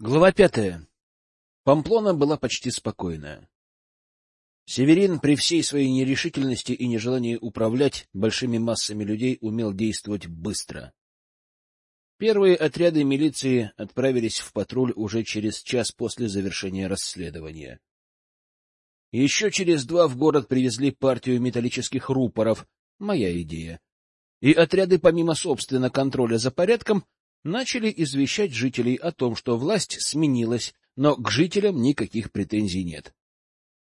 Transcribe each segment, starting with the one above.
Глава пятая. Памплона была почти спокойная. Северин при всей своей нерешительности и нежелании управлять большими массами людей умел действовать быстро. Первые отряды милиции отправились в патруль уже через час после завершения расследования. Еще через два в город привезли партию металлических рупоров, моя идея, и отряды, помимо собственно контроля за порядком, начали извещать жителей о том, что власть сменилась, но к жителям никаких претензий нет.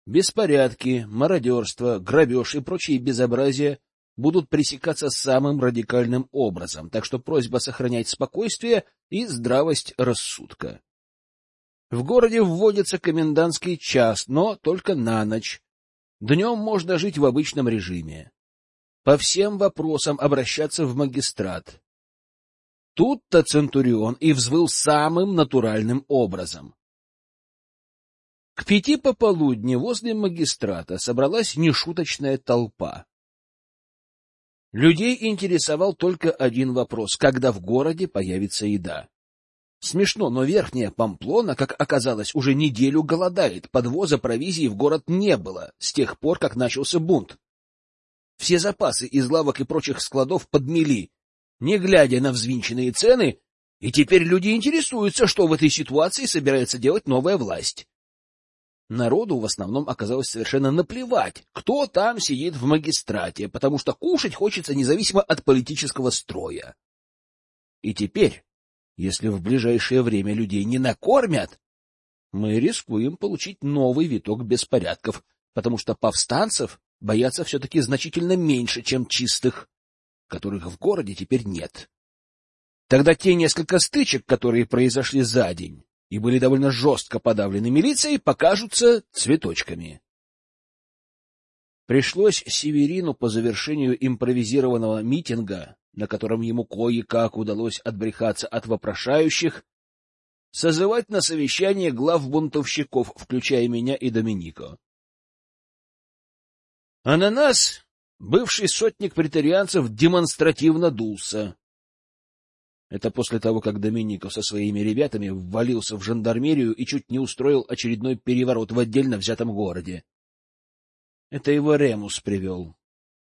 Беспорядки, мародерство, грабеж и прочие безобразия будут пресекаться самым радикальным образом, так что просьба сохранять спокойствие и здравость рассудка. В городе вводится комендантский час, но только на ночь. Днем можно жить в обычном режиме. По всем вопросам обращаться в магистрат. Тут-то Центурион и взвыл самым натуральным образом. К пяти пополудни возле магистрата собралась нешуточная толпа. Людей интересовал только один вопрос — когда в городе появится еда. Смешно, но верхняя Памплона, как оказалось, уже неделю голодает, подвоза провизии в город не было с тех пор, как начался бунт. Все запасы из лавок и прочих складов подмели, не глядя на взвинченные цены, и теперь люди интересуются, что в этой ситуации собирается делать новая власть. Народу в основном оказалось совершенно наплевать, кто там сидит в магистрате, потому что кушать хочется независимо от политического строя. И теперь, если в ближайшее время людей не накормят, мы рискуем получить новый виток беспорядков, потому что повстанцев боятся все-таки значительно меньше, чем чистых которых в городе теперь нет. Тогда те несколько стычек, которые произошли за день и были довольно жестко подавлены милицией, покажутся цветочками. Пришлось Северину по завершению импровизированного митинга, на котором ему кое-как удалось отбрехаться от вопрошающих, созывать на совещание глав бунтовщиков, включая меня и Доминико. А на нас Бывший сотник претарианцев демонстративно дулся. Это после того, как Доминико со своими ребятами ввалился в жандармерию и чуть не устроил очередной переворот в отдельно взятом городе. Это его Ремус привел.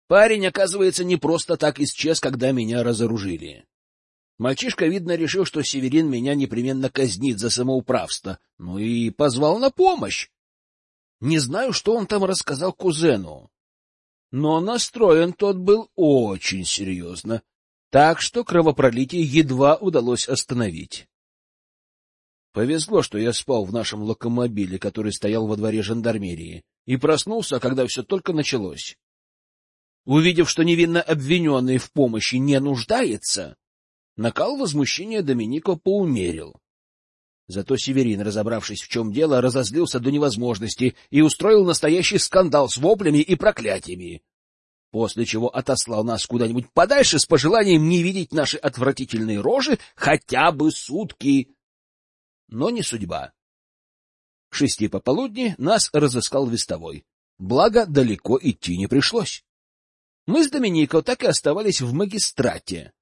Парень, оказывается, не просто так исчез, когда меня разоружили. Мальчишка, видно, решил, что Северин меня непременно казнит за самоуправство, ну и позвал на помощь. Не знаю, что он там рассказал кузену, но настроен тот был очень серьезно, так что кровопролитие едва удалось остановить. Повезло, что я спал в нашем локомобиле, который стоял во дворе жандармерии, и проснулся, когда все только началось. Увидев, что невинно обвиненный в помощи не нуждается, накал возмущения Доминико поумерил. Зато Северин, разобравшись, в чем дело, разозлился до невозможности и устроил настоящий скандал с воплями и проклятиями, после чего отослал нас куда-нибудь подальше с пожеланием не видеть наши отвратительные рожи хотя бы сутки. Но не судьба. К шести пополудни нас разыскал вестовой. Благо, далеко идти не пришлось. Мы с Доминико так и оставались в магистрате.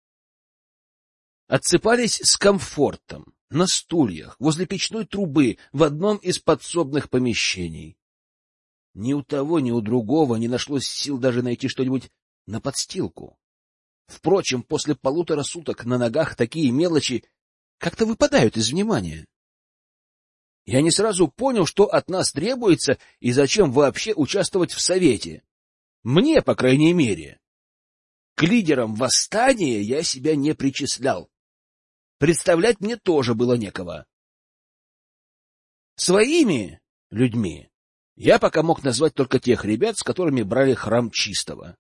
Отсыпались с комфортом на стульях, возле печной трубы, в одном из подсобных помещений. Ни у того, ни у другого не нашлось сил даже найти что-нибудь на подстилку. Впрочем, после полутора суток на ногах такие мелочи как-то выпадают из внимания. Я не сразу понял, что от нас требуется и зачем вообще участвовать в совете. Мне, по крайней мере. К лидерам восстания я себя не причислял. Представлять мне тоже было некого. Своими людьми я пока мог назвать только тех ребят, с которыми брали храм чистого.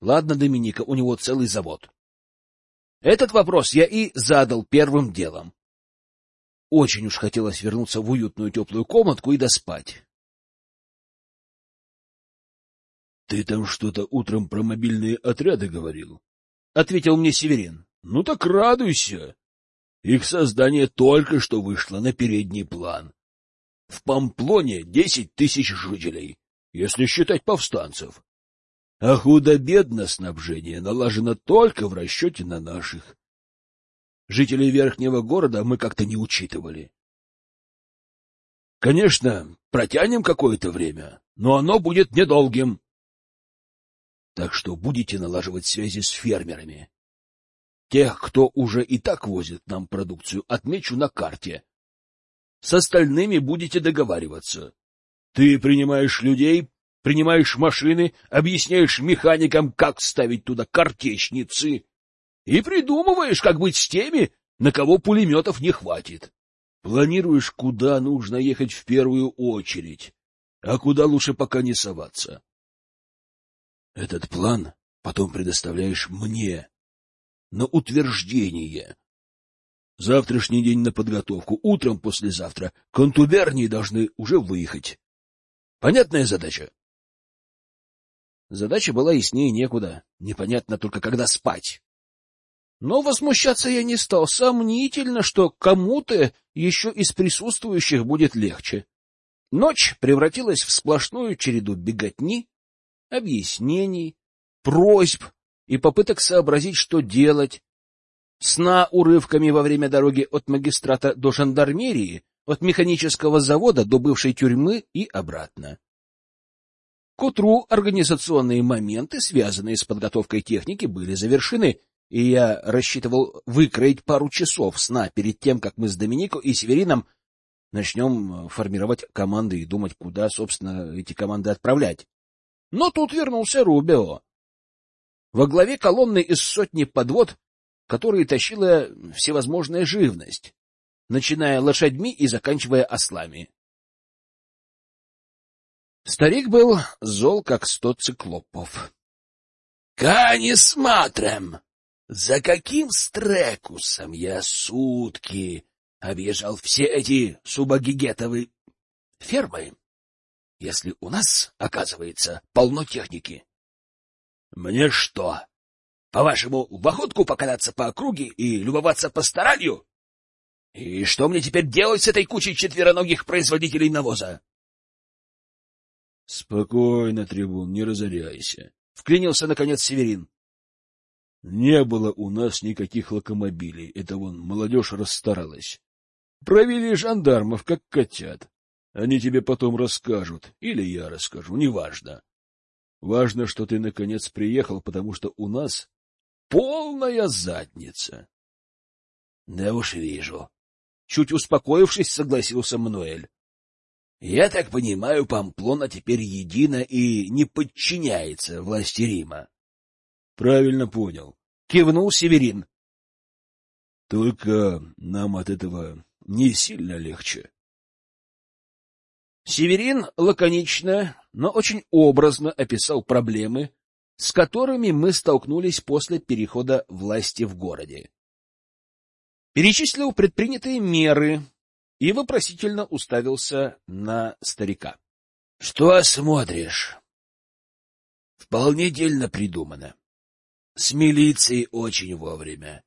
Ладно, Доминика, у него целый завод. Этот вопрос я и задал первым делом. Очень уж хотелось вернуться в уютную теплую комнатку и доспать. — Ты там что-то утром про мобильные отряды говорил? — ответил мне Северин. — Ну так радуйся. Их создание только что вышло на передний план. В Памплоне десять тысяч жителей, если считать повстанцев. А худо-бедно снабжение налажено только в расчете на наших. Жителей верхнего города мы как-то не учитывали. Конечно, протянем какое-то время, но оно будет недолгим. Так что будете налаживать связи с фермерами. Тех, кто уже и так возит нам продукцию, отмечу на карте. С остальными будете договариваться. Ты принимаешь людей, принимаешь машины, объясняешь механикам, как ставить туда картечницы, и придумываешь, как быть с теми, на кого пулеметов не хватит. Планируешь, куда нужно ехать в первую очередь, а куда лучше пока не соваться. Этот план потом предоставляешь мне на утверждение. Завтрашний день на подготовку. Утром послезавтра контубернии должны уже выехать. Понятная задача? Задача была яснее некуда. Непонятно только, когда спать. Но возмущаться я не стал. Сомнительно, что кому-то еще из присутствующих будет легче. Ночь превратилась в сплошную череду беготни, объяснений, просьб и попыток сообразить, что делать. Сна урывками во время дороги от магистрата до жандармерии, от механического завода до бывшей тюрьмы и обратно. К утру организационные моменты, связанные с подготовкой техники, были завершены — и я рассчитывал выкроить пару часов сна перед тем, как мы с Доминико и Северином начнем формировать команды и думать, куда, собственно, эти команды отправлять. Но тут вернулся Рубио. Во главе колонны из сотни подвод, которые тащила всевозможная живность, начиная лошадьми и заканчивая ослами. Старик был зол, как сто циклопов. — Кани смотрим! За каким стрекусом я сутки объезжал все эти субагигетовые фермы, если у нас, оказывается, полно техники? Мне что, по-вашему, в охотку покататься по округе и любоваться постаранью? И что мне теперь делать с этой кучей четвероногих производителей навоза? — Спокойно, трибун, не разоряйся, — вклинился, наконец, Северин. Не было у нас никаких локомобилей, это вон молодежь расстаралась. Провели жандармов, как котят. Они тебе потом расскажут, или я расскажу, неважно. Важно, что ты наконец приехал, потому что у нас полная задница. — Да уж вижу. Чуть успокоившись, согласился Мануэль. — Я так понимаю, Памплона теперь едина и не подчиняется власти Рима. — Правильно понял, — кивнул Северин. — Только нам от этого не сильно легче. Северин лаконично, но очень образно описал проблемы, с которыми мы столкнулись после перехода власти в городе. Перечислил предпринятые меры и вопросительно уставился на старика. — Что смотришь? — Вполне дельно придумано. С милицией очень вовремя.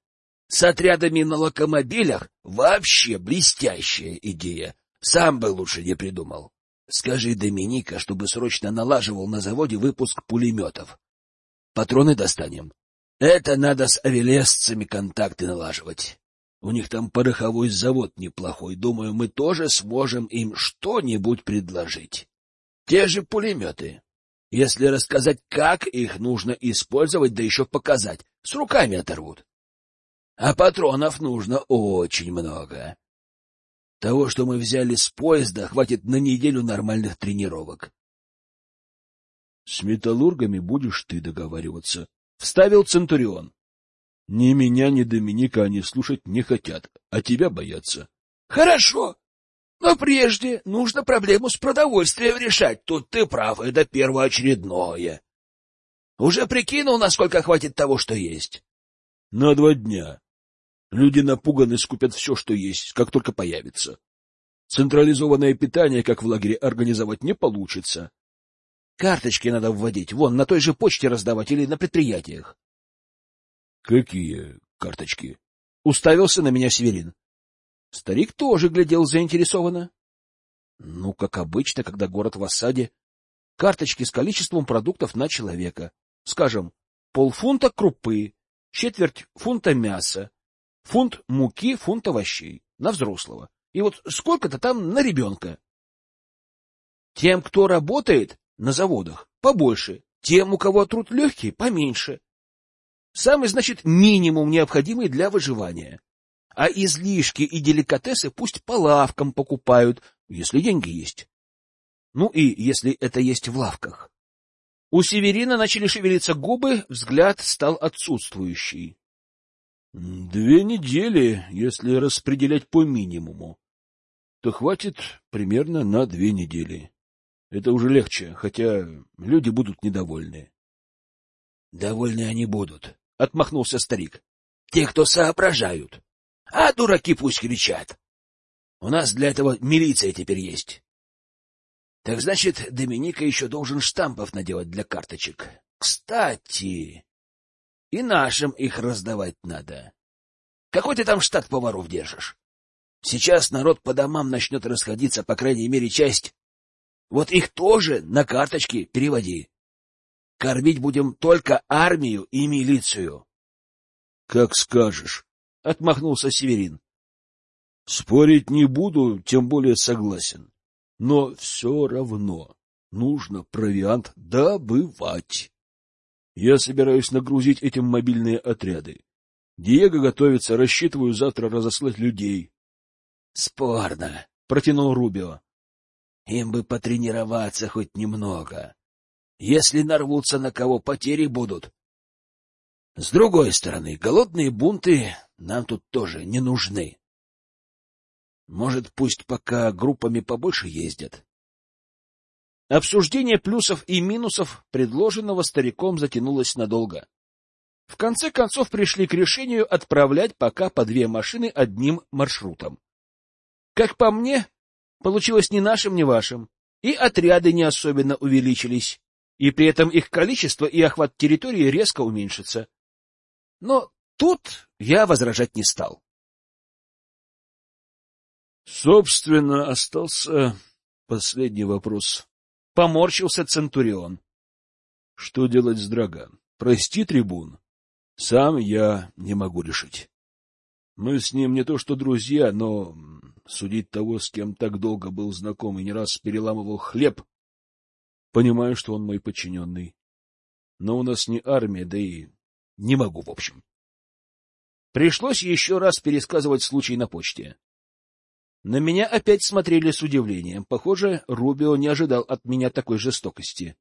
С отрядами на локомобилях вообще блестящая идея. Сам бы лучше не придумал. Скажи Доминика, чтобы срочно налаживал на заводе выпуск пулеметов. Патроны достанем. Это надо с авелесцами контакты налаживать. У них там пороховой завод неплохой. Думаю, мы тоже сможем им что-нибудь предложить. Те же пулеметы. Если рассказать, как их нужно использовать, да еще показать, с руками оторвут. А патронов нужно очень много. Того, что мы взяли с поезда, хватит на неделю нормальных тренировок. — С металлургами будешь ты договариваться, — вставил Центурион. — Ни меня, ни Доминика они слушать не хотят, а тебя боятся. — Хорошо, но прежде нужно проблему с продовольствием решать. Тут ты прав, это первоочередное. Уже прикинул, насколько хватит того, что есть? На два дня. Люди напуганы, скупят все, что есть, как только появится. Централизованное питание, как в лагере, организовать не получится. Карточки надо вводить, вон, на той же почте раздавать или на предприятиях. — Какие карточки? — уставился на меня Северин. Старик тоже глядел заинтересованно. Ну, как обычно, когда город в осаде. Карточки с количеством продуктов на человека. Скажем, полфунта крупы, четверть фунта мяса, фунт муки, фунт овощей на взрослого. И вот сколько-то там на ребенка. Тем, кто работает на заводах, побольше, тем, у кого труд легкий, поменьше. Самый, значит, минимум, необходимый для выживания. А излишки и деликатесы пусть по лавкам покупают, если деньги есть. Ну и если это есть в лавках. У Северина начали шевелиться губы, взгляд стал отсутствующий. — Две недели, если распределять по минимуму, то хватит примерно на две недели. Это уже легче, хотя люди будут недовольны. — Довольны они будут, — отмахнулся старик. — Те, кто соображают. А дураки пусть кричат. У нас для этого милиция теперь есть. Так значит, Доминика еще должен штампов наделать для карточек. Кстати, и нашим их раздавать надо. Какой ты там штат поваров держишь? Сейчас народ по домам начнет расходиться, по крайней мере, часть. Вот их тоже на карточки переводи. Кормить будем только армию и милицию. — Как скажешь, — отмахнулся Северин. — Спорить не буду, тем более согласен. Но все равно нужно провиант добывать. Я собираюсь нагрузить этим мобильные отряды. Диего готовится, рассчитываю завтра разослать людей. — Спорно, — протянул Рубио. — Им бы потренироваться хоть немного. Если нарвутся на кого, потери будут. С другой стороны, голодные бунты нам тут тоже не нужны. Может, пусть пока группами побольше ездят. Обсуждение плюсов и минусов предложенного стариком затянулось надолго. В конце концов пришли к решению отправлять пока по две машины одним маршрутом. Как по мне, получилось ни нашим, ни вашим, и отряды не особенно увеличились, и при этом их количество и охват территории резко уменьшится. Но тут я возражать не стал. Собственно, остался последний вопрос. Поморщился Центурион. Что делать с Драган? Прости, трибун. Сам я не могу решить. Мы с ним не то что друзья, но судить того, с кем так долго был знаком и не раз переламывал хлеб, понимаю, что он мой подчиненный. Но у нас не армия, да и не могу, в общем. Пришлось еще раз пересказывать случай на почте. На меня опять смотрели с удивлением. Похоже, Рубио не ожидал от меня такой жестокости.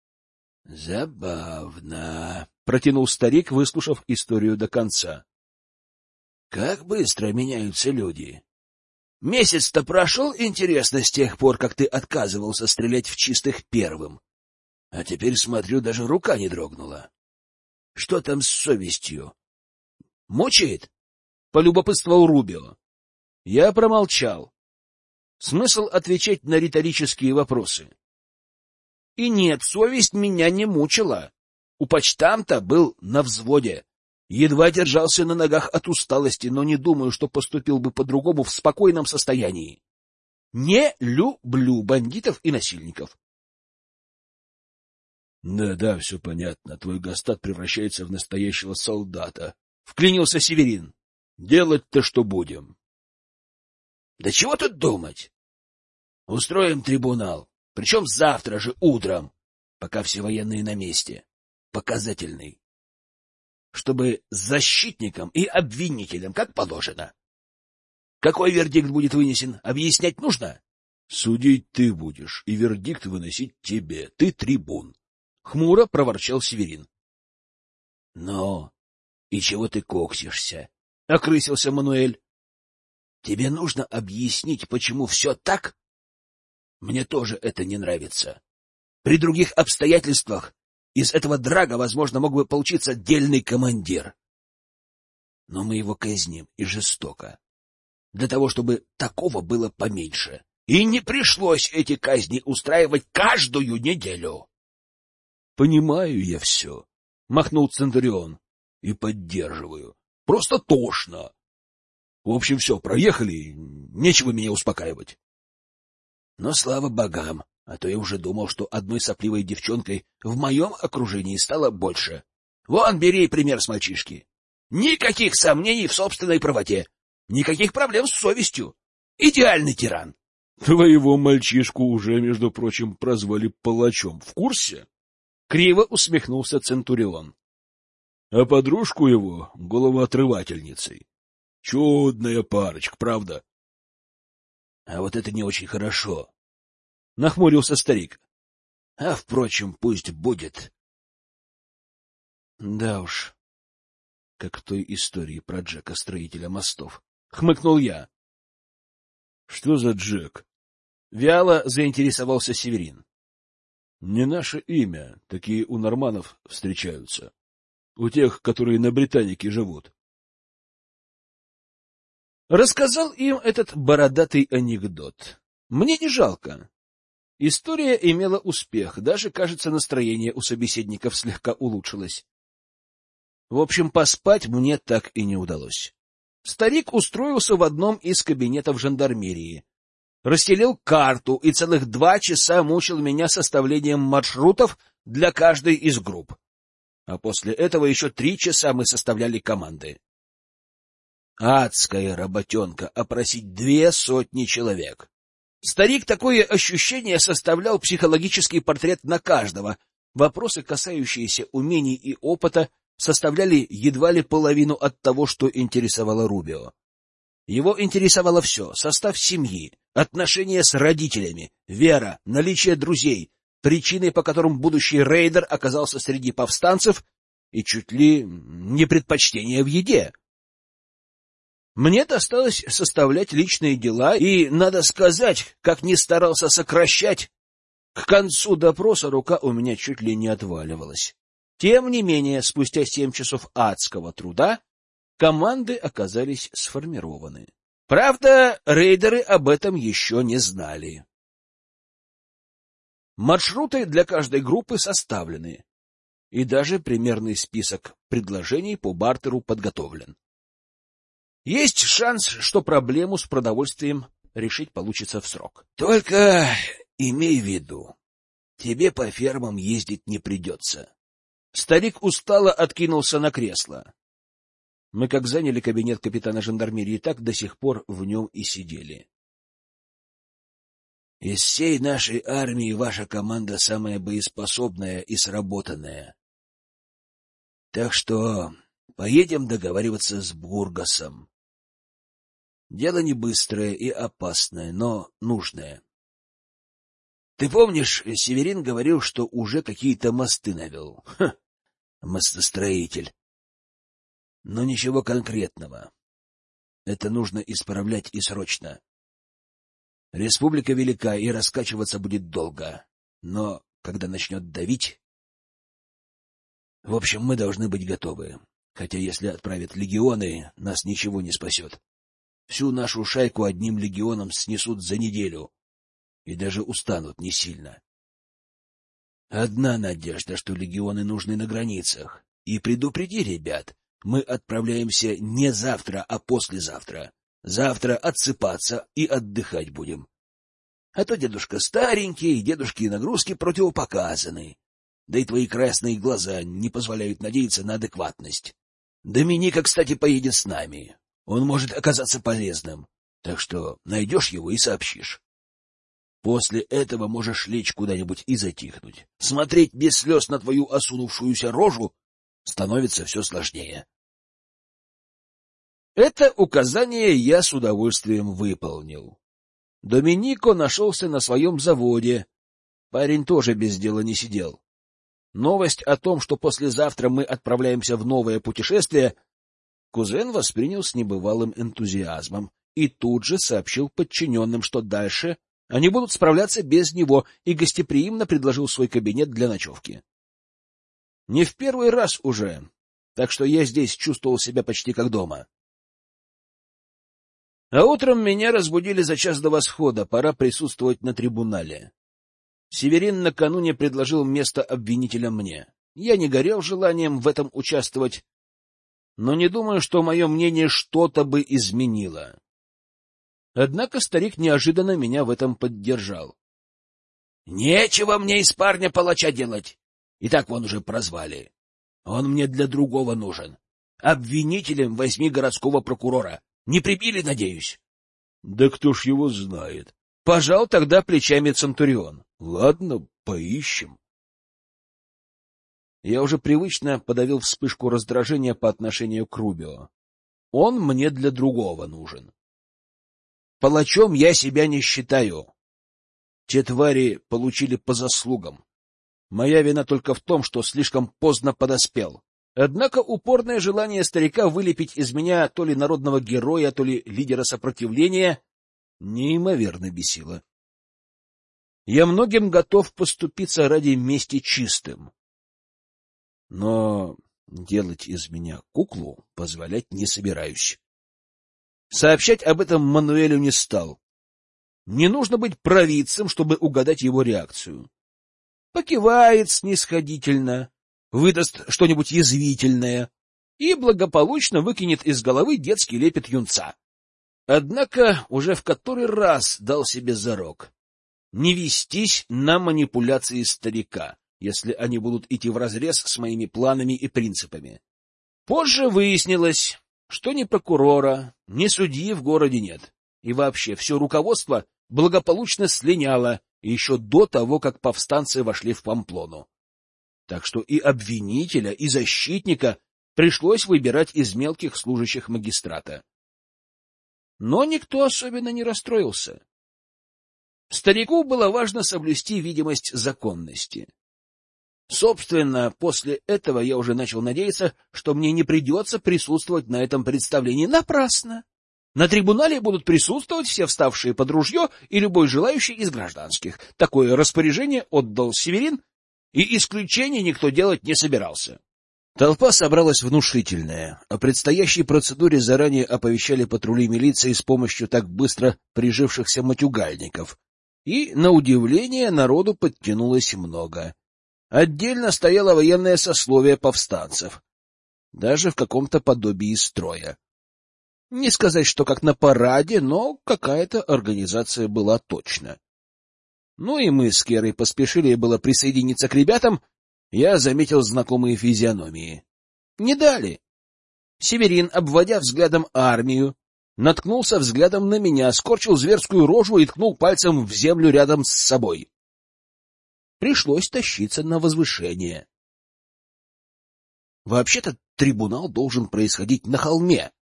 — Забавно, — протянул старик, выслушав историю до конца. — Как быстро меняются люди. Месяц-то прошел, интересно, с тех пор, как ты отказывался стрелять в чистых первым. А теперь, смотрю, даже рука не дрогнула. Что там с совестью? Мучает? — полюбопытствовал Рубио. Я промолчал. Смысл отвечать на риторические вопросы. И нет, совесть меня не мучила. У почтамта был на взводе. Едва держался на ногах от усталости, но не думаю, что поступил бы по-другому в спокойном состоянии. Не люблю бандитов и насильников. Да, да, все понятно. Твой Гастат превращается в настоящего солдата. Вклинился Северин. Делать-то что будем? Да чего тут думать? Устроим трибунал, причем завтра же утром, пока все военные на месте. Показательный. Чтобы защитникам и обвинителям, как положено. Какой вердикт будет вынесен, объяснять нужно? Судить ты будешь, и вердикт выносить тебе. Ты трибун. Хмуро проворчал Северин. Но и чего ты коксишься? — окрысился Мануэль. Тебе нужно объяснить, почему все так? Мне тоже это не нравится. При других обстоятельствах из этого драга, возможно, мог бы получиться дельный командир. Но мы его казним и жестоко. Для того, чтобы такого было поменьше. И не пришлось эти казни устраивать каждую неделю. — Понимаю я все, — махнул Центурион. — И поддерживаю. Просто тошно. В общем, все, проехали, нечего меня успокаивать. Но слава богам, а то я уже думал, что одной сопливой девчонкой в моем окружении стало больше. Вон, бери пример с мальчишки. Никаких сомнений в собственной правоте, никаких проблем с совестью. Идеальный тиран. Твоего мальчишку уже, между прочим, прозвали палачом. В курсе? Криво усмехнулся Центурион. А подружку его — головоотрывательницей. Чудная парочка, правда? — А вот это не очень хорошо. Нахмурился старик. — А, впрочем, пусть будет. Да уж, как в той истории про Джека, строителя мостов. Хмыкнул я. — Что за Джек? Вяло заинтересовался Северин. — Не наше имя, такие у норманов встречаются. У тех, которые на Британике живут. Рассказал им этот бородатый анекдот. Мне не жалко. История имела успех, даже, кажется, настроение у собеседников слегка улучшилось. В общем, поспать мне так и не удалось. Старик устроился в одном из кабинетов жандармерии, расстелил карту и целых два часа мучил меня составлением маршрутов для каждой из групп. А после этого еще три часа мы составляли команды. Адская работенка — опросить две сотни человек. Старик такое ощущение составлял психологический портрет на каждого. Вопросы, касающиеся умений и опыта, составляли едва ли половину от того, что интересовало Рубио. Его интересовало все — состав семьи, отношения с родителями, вера, наличие друзей, причины, по которым будущий рейдер оказался среди повстанцев, и чуть ли не предпочтение в еде. Мне досталось составлять личные дела, и, надо сказать, как ни старался сокращать, к концу допроса рука у меня чуть ли не отваливалась. Тем не менее, спустя семь часов адского труда команды оказались сформированы. Правда, рейдеры об этом еще не знали. Маршруты для каждой группы составлены, и даже примерный список предложений по бартеру подготовлен. Есть шанс, что проблему с продовольствием решить получится в срок. Только имей в виду, тебе по фермам ездить не придется. Старик устало откинулся на кресло. Мы как заняли кабинет капитана жандармерии, так до сих пор в нем и сидели. Из всей нашей армии ваша команда самая боеспособная и сработанная. Так что поедем договариваться с Бургасом. Дело не быстрое и опасное, но нужное. Ты помнишь, Северин говорил, что уже какие-то мосты навел? Ха, мостостроитель. Но ничего конкретного. Это нужно исправлять и срочно. Республика велика, и раскачиваться будет долго. Но когда начнет давить... В общем, мы должны быть готовы. Хотя если отправят легионы, нас ничего не спасет. Всю нашу шайку одним легионом снесут за неделю. И даже устанут не сильно. Одна надежда, что легионы нужны на границах. И предупреди ребят, мы отправляемся не завтра, а послезавтра. Завтра отсыпаться и отдыхать будем. А то дедушка старенький, дедушки нагрузки противопоказаны. Да и твои красные глаза не позволяют надеяться на адекватность. Доминика, кстати, поедет с нами. Он может оказаться полезным, так что найдешь его и сообщишь. После этого можешь лечь куда-нибудь и затихнуть. Смотреть без слез на твою осунувшуюся рожу становится все сложнее. Это указание я с удовольствием выполнил. Доминико нашелся на своем заводе. Парень тоже без дела не сидел. Новость о том, что послезавтра мы отправляемся в новое путешествие, Кузен воспринял с небывалым энтузиазмом и тут же сообщил подчиненным, что дальше они будут справляться без него, и гостеприимно предложил свой кабинет для ночевки. Не в первый раз уже, так что я здесь чувствовал себя почти как дома. А утром меня разбудили за час до восхода, пора присутствовать на трибунале. Северин накануне предложил место обвинителя мне. Я не горел желанием в этом участвовать, но не думаю, что мое мнение что-то бы изменило. Однако старик неожиданно меня в этом поддержал. — Нечего мне из парня палача делать. И так вон уже прозвали. Он мне для другого нужен. Обвинителем возьми городского прокурора. Не прибили, надеюсь? — Да кто ж его знает? Пожал тогда плечами Центурион. Ладно, поищем. Я уже привычно подавил вспышку раздражения по отношению к Рубио. Он мне для другого нужен. Палачом я себя не считаю. Те твари получили по заслугам. Моя вина только в том, что слишком поздно подоспел. Однако упорное желание старика вылепить из меня то ли народного героя, то ли лидера сопротивления неимоверно бесило. Я многим готов поступиться ради мести чистым. Но делать из меня куклу позволять не собираюсь. Сообщать об этом Мануэлю не стал. Не нужно быть провидцем, чтобы угадать его реакцию. Покивает снисходительно, выдаст что-нибудь язвительное и благополучно выкинет из головы детский лепет юнца. Однако уже в который раз дал себе зарок не вестись на манипуляции старика, если они будут идти вразрез с моими планами и принципами. Позже выяснилось, что ни прокурора, ни судьи в городе нет, и вообще все руководство благополучно слиняло еще до того, как повстанцы вошли в Памплону. Так что и обвинителя, и защитника пришлось выбирать из мелких служащих магистрата. Но никто особенно не расстроился. Старику было важно соблюсти видимость законности. Собственно, после этого я уже начал надеяться, что мне не придется присутствовать на этом представлении напрасно. На трибунале будут присутствовать все вставшие под ружье и любой желающий из гражданских. Такое распоряжение отдал Северин, и исключений никто делать не собирался. Толпа собралась внушительная. О предстоящей процедуре заранее оповещали патрули милиции с помощью так быстро прижившихся матюгальников. И, на удивление, народу подтянулось много. Отдельно стояло военное сословие повстанцев, даже в каком-то подобии строя. Не сказать, что как на параде, но какая-то организация была точно. Ну и мы с Керой поспешили было присоединиться к ребятам, я заметил знакомые физиономии. Не дали. Северин, обводя взглядом армию, наткнулся взглядом на меня, скорчил зверскую рожу и ткнул пальцем в землю рядом с собой. Пришлось тащиться на возвышение. Вообще-то трибунал должен происходить на холме.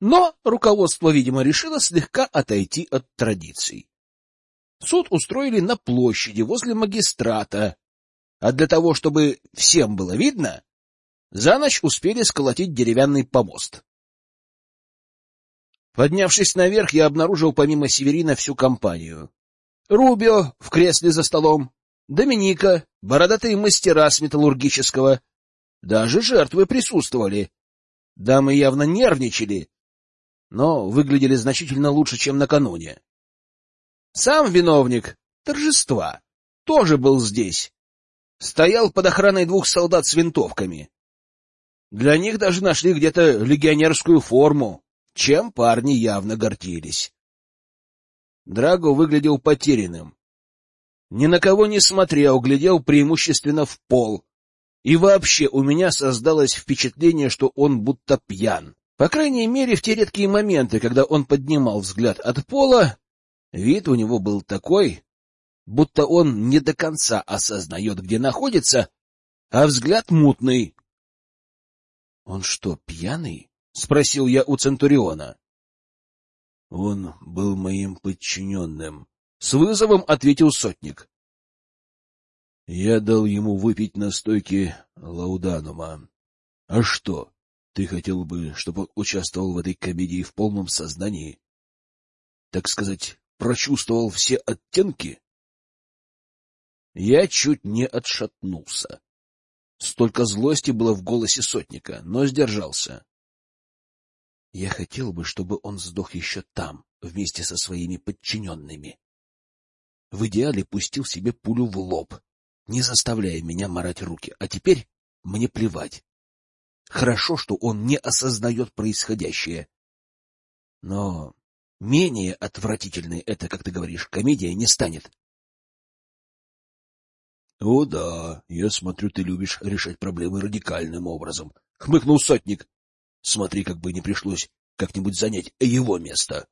Но руководство, видимо, решило слегка отойти от традиций. Суд устроили на площади возле магистрата, а для того, чтобы всем было видно, за ночь успели сколотить деревянный помост. Поднявшись наверх, я обнаружил помимо Северина всю компанию. Рубио в кресле за столом, Доминика, бородатые мастера с металлургического. Даже жертвы присутствовали. Дамы явно нервничали, но выглядели значительно лучше, чем накануне. Сам виновник торжества тоже был здесь. Стоял под охраной двух солдат с винтовками. Для них даже нашли где-то легионерскую форму чем парни явно гордились. Драго выглядел потерянным. Ни на кого не смотрел, глядел преимущественно в пол. И вообще у меня создалось впечатление, что он будто пьян. По крайней мере, в те редкие моменты, когда он поднимал взгляд от пола, вид у него был такой, будто он не до конца осознает, где находится, а взгляд мутный. Он что, пьяный? — спросил я у Центуриона. — Он был моим подчиненным. С вызовом ответил сотник. Я дал ему выпить настойки лауданума. А что, ты хотел бы, чтобы он участвовал в этой комедии в полном сознании? Так сказать, прочувствовал все оттенки? Я чуть не отшатнулся. Столько злости было в голосе сотника, но сдержался. Я хотел бы, чтобы он сдох еще там, вместе со своими подчиненными. В идеале пустил себе пулю в лоб, не заставляя меня марать руки. А теперь мне плевать. Хорошо, что он не осознает происходящее. Но менее отвратительной это, как ты говоришь, комедия не станет. — О да, я смотрю, ты любишь решать проблемы радикальным образом, — хмыкнул сотник. Смотри, как бы не пришлось как-нибудь занять его место.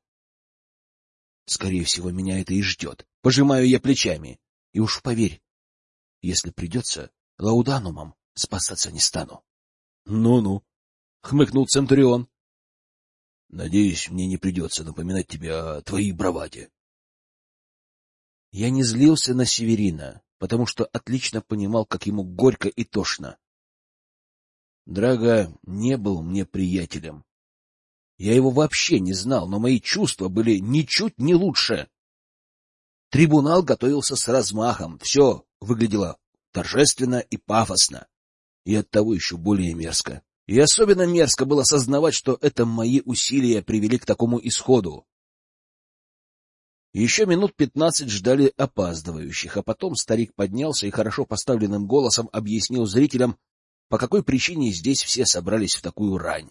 Скорее всего, меня это и ждет. Пожимаю я плечами. И уж поверь, если придется, лауданумом спасаться не стану. Ну — Ну-ну, — хмыкнул Центурион. — Надеюсь, мне не придется напоминать тебе о твоей браваде. Я не злился на Северина, потому что отлично понимал, как ему горько и тошно. Драго не был мне приятелем. Я его вообще не знал, но мои чувства были ничуть не лучше. Трибунал готовился с размахом, все выглядело торжественно и пафосно, и оттого еще более мерзко. И особенно мерзко было осознавать, что это мои усилия привели к такому исходу. Еще минут пятнадцать ждали опаздывающих, а потом старик поднялся и хорошо поставленным голосом объяснил зрителям, по какой причине здесь все собрались в такую рань.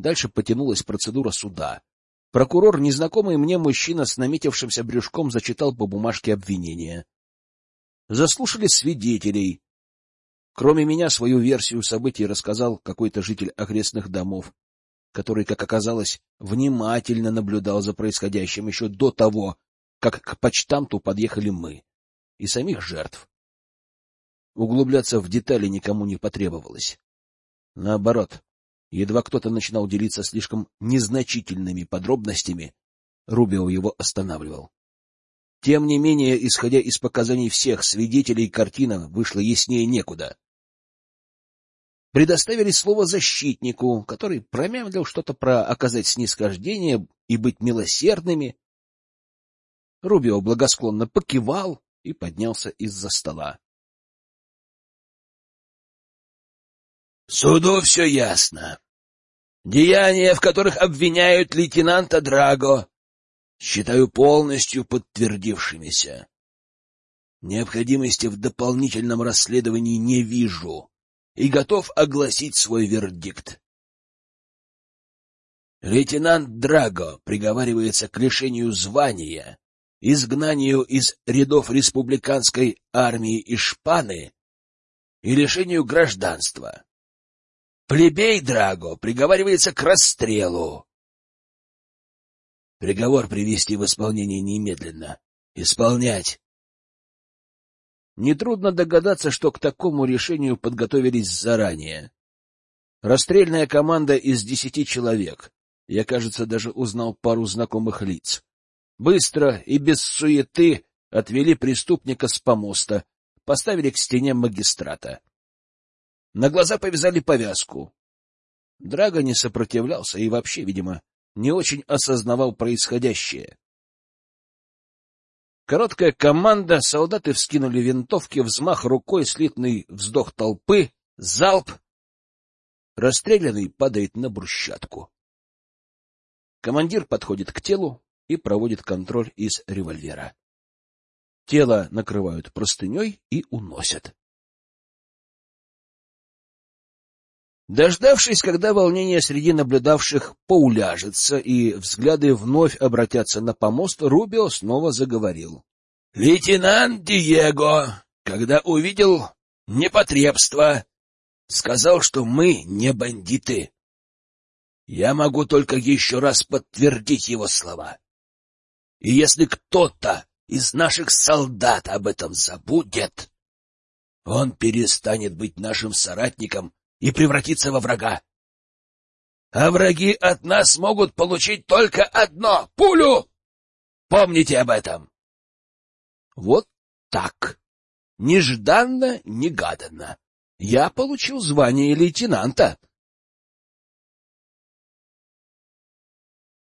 Дальше потянулась процедура суда. Прокурор, незнакомый мне мужчина с наметившимся брюшком, зачитал по бумажке обвинения. Заслушали свидетелей. Кроме меня, свою версию событий рассказал какой-то житель окрестных домов, который, как оказалось, внимательно наблюдал за происходящим еще до того, как к почтамту подъехали мы и самих жертв. Углубляться в детали никому не потребовалось. Наоборот, едва кто-то начинал делиться слишком незначительными подробностями, Рубио его останавливал. Тем не менее, исходя из показаний всех свидетелей, картина вышла яснее некуда. Предоставили слово защитнику, который промямлил что-то про оказать снисхождение и быть милосердными. Рубио благосклонно покивал и поднялся из-за стола. Суду все ясно. Деяния, в которых обвиняют лейтенанта Драго, считаю полностью подтвердившимися. Необходимости в дополнительном расследовании не вижу и готов огласить свой вердикт. Лейтенант Драго приговаривается к лишению звания, изгнанию из рядов республиканской армии Ишпаны и лишению гражданства. Плебей Драго приговаривается к расстрелу. Приговор привести в исполнение немедленно. Исполнять. Нетрудно догадаться, что к такому решению подготовились заранее. Расстрельная команда из десяти человек. Я, кажется, даже узнал пару знакомых лиц. Быстро и без суеты отвели преступника с помоста, поставили к стене магистрата. На глаза повязали повязку. Драго не сопротивлялся и вообще, видимо, не очень осознавал происходящее. Короткая команда, солдаты вскинули винтовки, взмах рукой, слитный вздох толпы, залп. Расстрелянный падает на брусчатку. Командир подходит к телу и проводит контроль из револьвера. Тело накрывают простыней и уносят. Дождавшись, когда волнение среди наблюдавших поуляжется и взгляды вновь обратятся на помост, Рубио снова заговорил. — Лейтенант Диего, когда увидел непотребство, сказал, что мы не бандиты. Я могу только еще раз подтвердить его слова. И если кто-то из наших солдат об этом забудет, он перестанет быть нашим соратником и превратиться во врага. А враги от нас могут получить только одно — пулю! Помните об этом. Вот так. Нежданно, негаданно. Я получил звание лейтенанта.